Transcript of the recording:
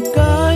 God.